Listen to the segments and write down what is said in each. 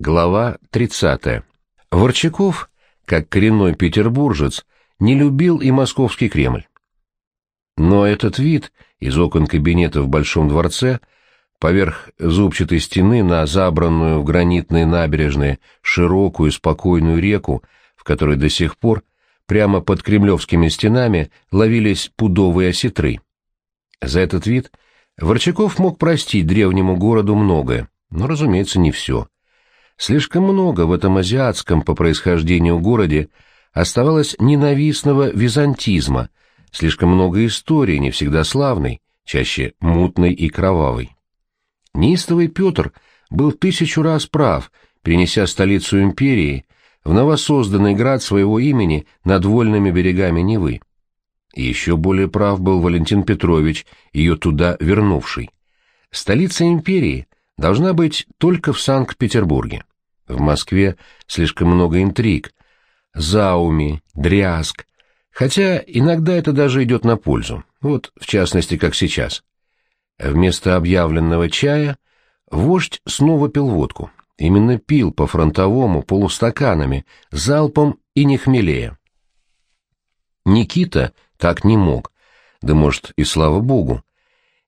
Глава 30. Ворчаков, как коренной петербуржец, не любил и московский Кремль. Но этот вид из окон кабинета в Большом дворце, поверх зубчатой стены на забранную в гранитные набережные широкую спокойную реку, в которой до сих пор прямо под кремлевскими стенами ловились пудовые осетры. За этот вид Ворчаков мог простить древнему городу многое, но, разумеется, не все. Слишком много в этом азиатском по происхождению городе оставалось ненавистного византизма, слишком много истории, не всегда славной, чаще мутной и кровавой. Неистовый Петр был тысячу раз прав, перенеся столицу империи в новосозданный град своего имени над вольными берегами Невы. Еще более прав был Валентин Петрович, ее туда вернувший. Столица империи должна быть только в Санкт-Петербурге. В Москве слишком много интриг, зауми, дрязг, хотя иногда это даже идет на пользу, вот в частности, как сейчас. Вместо объявленного чая вождь снова пил водку, именно пил по-фронтовому полустаканами, залпом и не хмелея. Никита так не мог, да может и слава богу.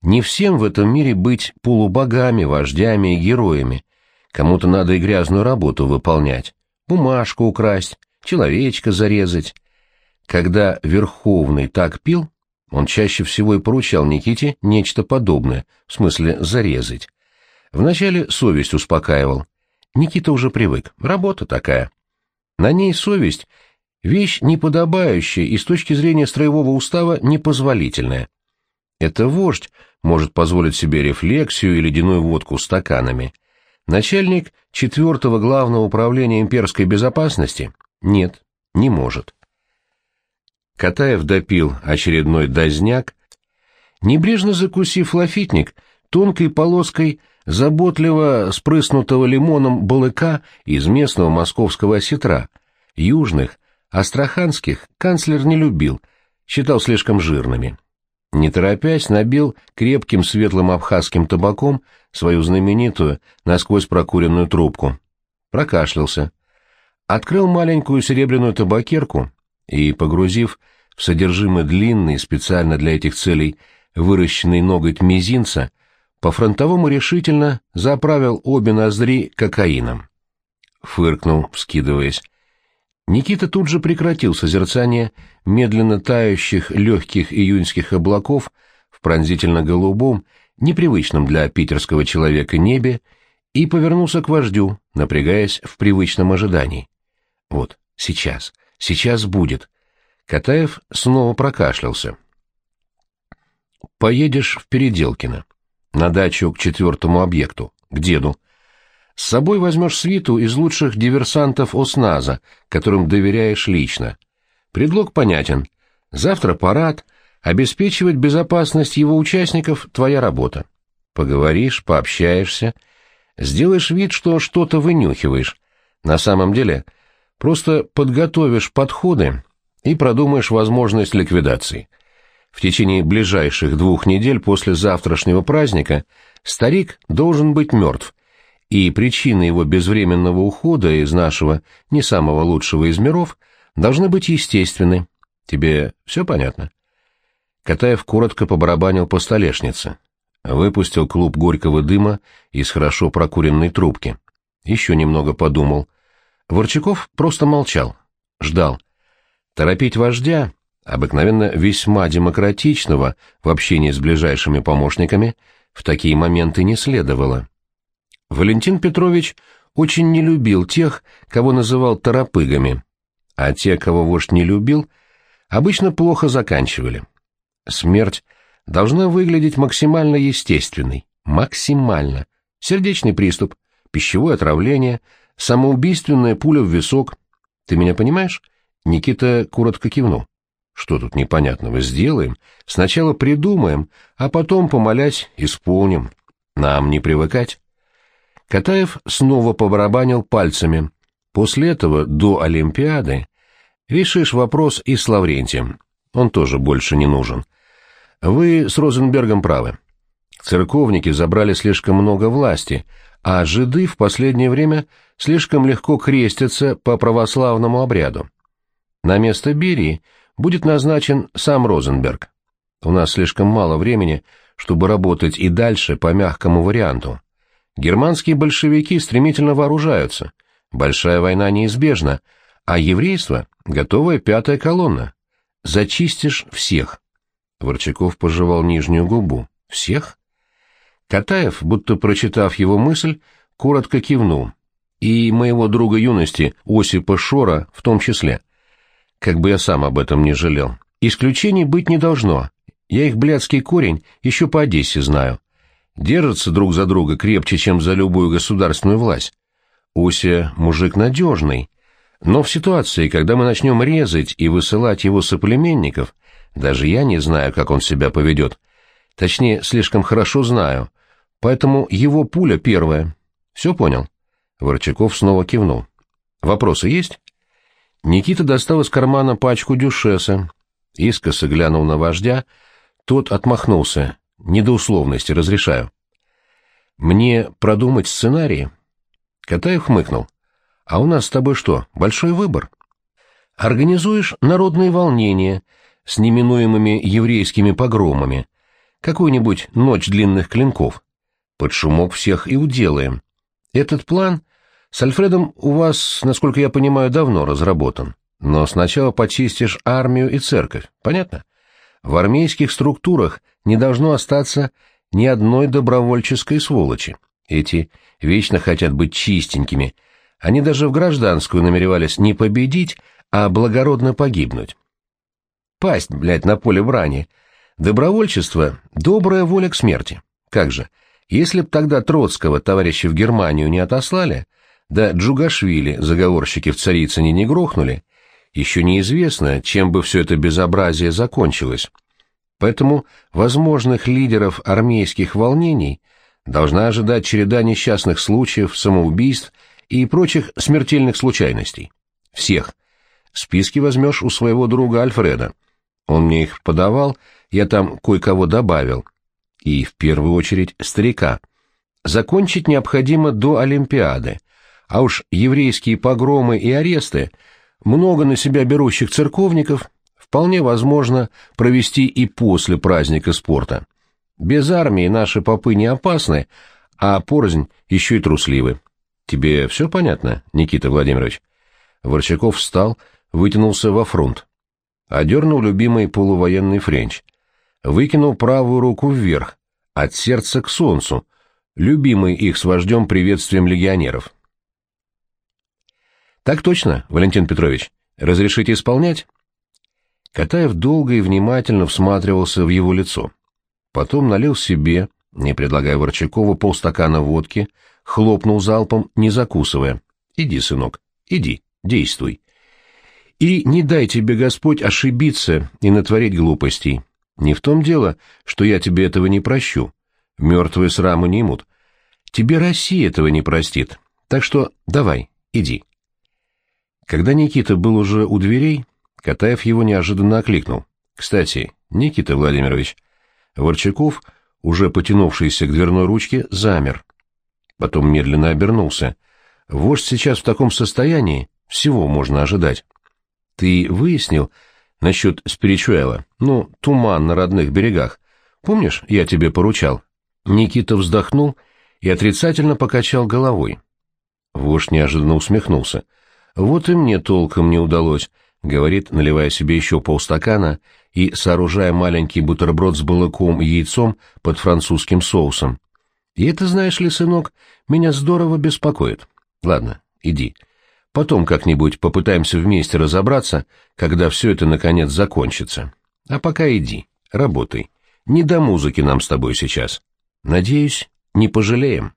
Не всем в этом мире быть полубогами, вождями и героями. Кому-то надо и грязную работу выполнять, бумажку украсть, человечка зарезать. Когда Верховный так пил, он чаще всего и поручал Никите нечто подобное, в смысле зарезать. Вначале совесть успокаивал. Никита уже привык, работа такая. На ней совесть — вещь неподобающая и с точки зрения строевого устава непозволительная. Это вождь может позволить себе рефлексию и ледяную водку стаканами. Начальник четвертого главного управления имперской безопасности? Нет, не может. Катаев допил очередной дозняк, небрежно закусив лафитник тонкой полоской заботливо спрыснутого лимоном балыка из местного московского осетра. Южных, астраханских канцлер не любил, считал слишком жирными. Не торопясь, набил крепким светлым абхазским табаком свою знаменитую, насквозь прокуренную трубку. Прокашлялся. Открыл маленькую серебряную табакерку и, погрузив в содержимое длинный, специально для этих целей, выращенный ноготь мизинца, по-фронтовому решительно заправил обе ноздри кокаином. Фыркнул, вскидываясь. Никита тут же прекратил созерцание медленно тающих легких июньских облаков в пронзительно-голубом, непривычном для питерского человека небе, и повернулся к вождю, напрягаясь в привычном ожидании. Вот, сейчас, сейчас будет. Катаев снова прокашлялся. Поедешь в Переделкино, на дачу к четвертому объекту, к деду. С собой возьмешь свиту из лучших диверсантов ОСНАЗа, которым доверяешь лично. Предлог понятен. Завтра парад, обеспечивать безопасность его участников – твоя работа. Поговоришь, пообщаешься, сделаешь вид, что что-то вынюхиваешь. На самом деле просто подготовишь подходы и продумаешь возможность ликвидации. В течение ближайших двух недель после завтрашнего праздника старик должен быть мертв, и причины его безвременного ухода из нашего не самого лучшего из миров должны быть естественны. Тебе все понятно? Катаев коротко побарабанил по столешнице. Выпустил клуб горького дыма из хорошо прокуренной трубки. Еще немного подумал. Ворчаков просто молчал, ждал. Торопить вождя, обыкновенно весьма демократичного в общении с ближайшими помощниками, в такие моменты не следовало. Валентин Петрович очень не любил тех, кого называл торопыгами, а те, кого вождь не любил, обычно плохо заканчивали. Смерть должна выглядеть максимально естественной, максимально. Сердечный приступ, пищевое отравление, самоубийственная пуля в висок. Ты меня понимаешь? Никита коротко кивнул. Что тут непонятного? Сделаем. Сначала придумаем, а потом, помолясь, исполним. Нам не привыкать. Катаев снова побарабанил пальцами. После этого, до Олимпиады, решишь вопрос и с Лаврентием. Он тоже больше не нужен. Вы с Розенбергом правы. Церковники забрали слишком много власти, а жиды в последнее время слишком легко крестятся по православному обряду. На место Берии будет назначен сам Розенберг. У нас слишком мало времени, чтобы работать и дальше по мягкому варианту. Германские большевики стремительно вооружаются. Большая война неизбежна, а еврейство — готовая пятая колонна. Зачистишь всех. Ворчаков пожевал нижнюю губу. Всех? Катаев, будто прочитав его мысль, коротко кивнул. И моего друга юности, Осипа Шора, в том числе. Как бы я сам об этом не жалел. Исключений быть не должно. Я их блядский корень еще по Одессе знаю. Держатся друг за друга крепче, чем за любую государственную власть. Ося мужик надежный. Но в ситуации, когда мы начнем резать и высылать его соплеменников, даже я не знаю, как он себя поведет. Точнее, слишком хорошо знаю. Поэтому его пуля первая. Все понял? Ворчаков снова кивнул. Вопросы есть? Никита достал из кармана пачку дюшеса, искоса глянул на вождя, тот отмахнулся. Не до условности, разрешаю. Мне продумать сценарий? Катаев хмыкнул. А у нас с тобой что, большой выбор? Организуешь народные волнения с неминуемыми еврейскими погромами, какую-нибудь ночь длинных клинков. Под шумок всех и уделаем. Этот план с Альфредом у вас, насколько я понимаю, давно разработан. Но сначала почистишь армию и церковь, понятно? В армейских структурах не должно остаться ни одной добровольческой сволочи. Эти вечно хотят быть чистенькими. Они даже в гражданскую намеревались не победить, а благородно погибнуть. Пасть, блядь, на поле брани. Добровольчество — добрая воля к смерти. Как же, если б тогда Троцкого товарища в Германию не отослали, да Джугашвили заговорщики в Царицыне не грохнули, еще неизвестно, чем бы все это безобразие закончилось. Поэтому возможных лидеров армейских волнений должна ожидать череда несчастных случаев, самоубийств и прочих смертельных случайностей. Всех. Списки возьмешь у своего друга Альфреда. Он мне их подавал, я там кое-кого добавил. И, в первую очередь, старика. Закончить необходимо до Олимпиады, а уж еврейские погромы и аресты, много на себя берущих церковников, вполне возможно провести и после праздника спорта. Без армии наши попы не опасны, а порознь еще и трусливы. Тебе все понятно, Никита Владимирович? Ворчаков встал, вытянулся во фронт. Одернул любимый полувоенный френч. Выкинул правую руку вверх, от сердца к солнцу, любимым их с вождем приветствием легионеров. «Так точно, Валентин Петрович. Разрешите исполнять?» Катаев долго и внимательно всматривался в его лицо. Потом налил себе, не предлагая Ворчакову, полстакана водки, хлопнул залпом, не закусывая. «Иди, сынок, иди, действуй. И не дай тебе Господь ошибиться и натворить глупостей. Не в том дело, что я тебе этого не прощу. Мертвые срамы не имут. Тебе Россия этого не простит. Так что давай, иди». Когда Никита был уже у дверей, Катаев его неожиданно окликнул. «Кстати, Никита Владимирович...» Ворчаков, уже потянувшийся к дверной ручке, замер. Потом медленно обернулся. «Вождь сейчас в таком состоянии, всего можно ожидать. Ты выяснил насчет спиричуэла? Ну, туман на родных берегах. Помнишь, я тебе поручал?» Никита вздохнул и отрицательно покачал головой. Вождь неожиданно усмехнулся. «Вот и мне толком не удалось», — говорит, наливая себе еще полстакана и сооружая маленький бутерброд с балыком и яйцом под французским соусом. «И это, знаешь ли, сынок, меня здорово беспокоит. Ладно, иди. Потом как-нибудь попытаемся вместе разобраться, когда все это, наконец, закончится. А пока иди, работай. Не до музыки нам с тобой сейчас. Надеюсь, не пожалеем».